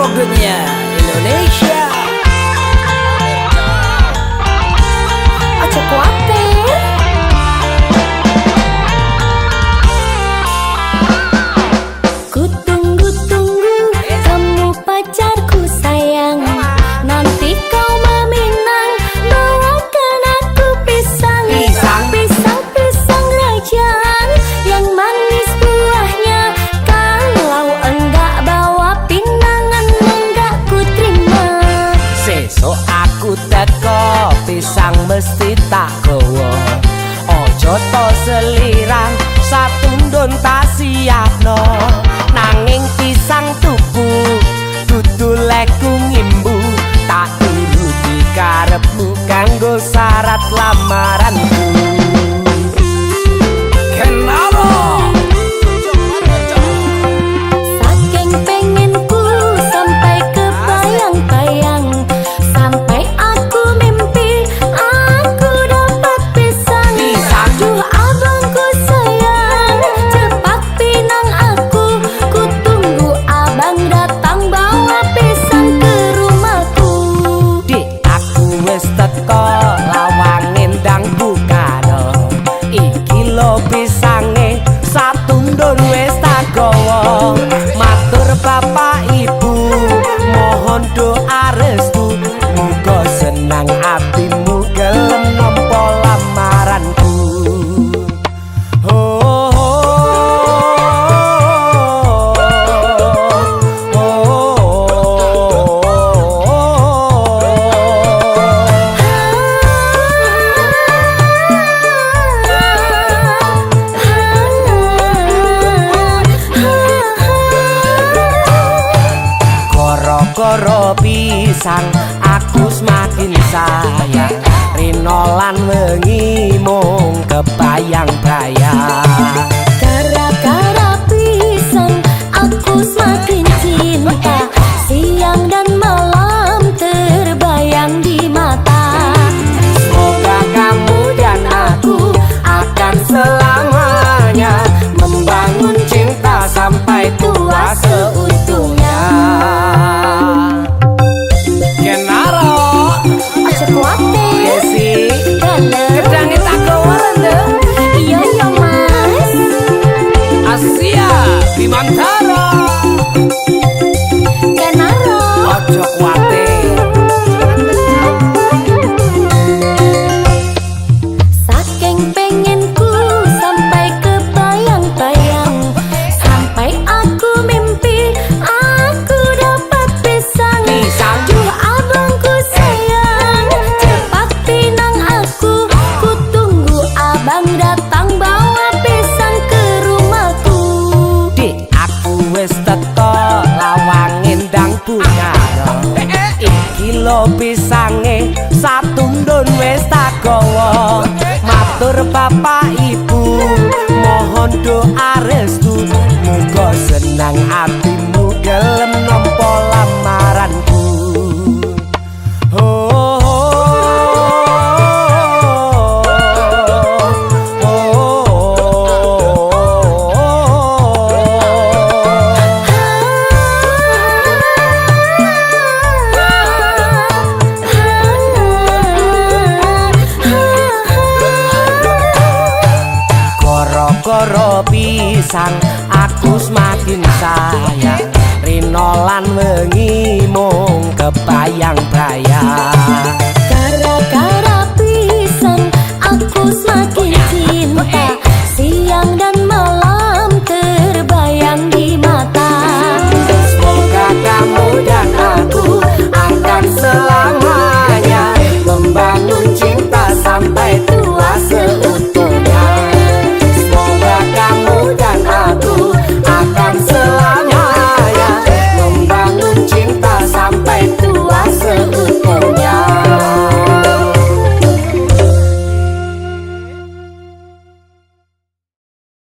programnya Indonesia. Mesti tak gowo Ojo to selirang satundun tak siapno nanging pisang tuku dudu leku ngimbu. Tak turuti karepmu kanggo syarat lamaranku Bangbook pisan aku semakin sayang. Rino lan wengi satundun wis tak gawa matur bapak ibu mohon doa restu muga senang atimu koro pisang aku semakin sayang rino lan wengi mung kebayang bayang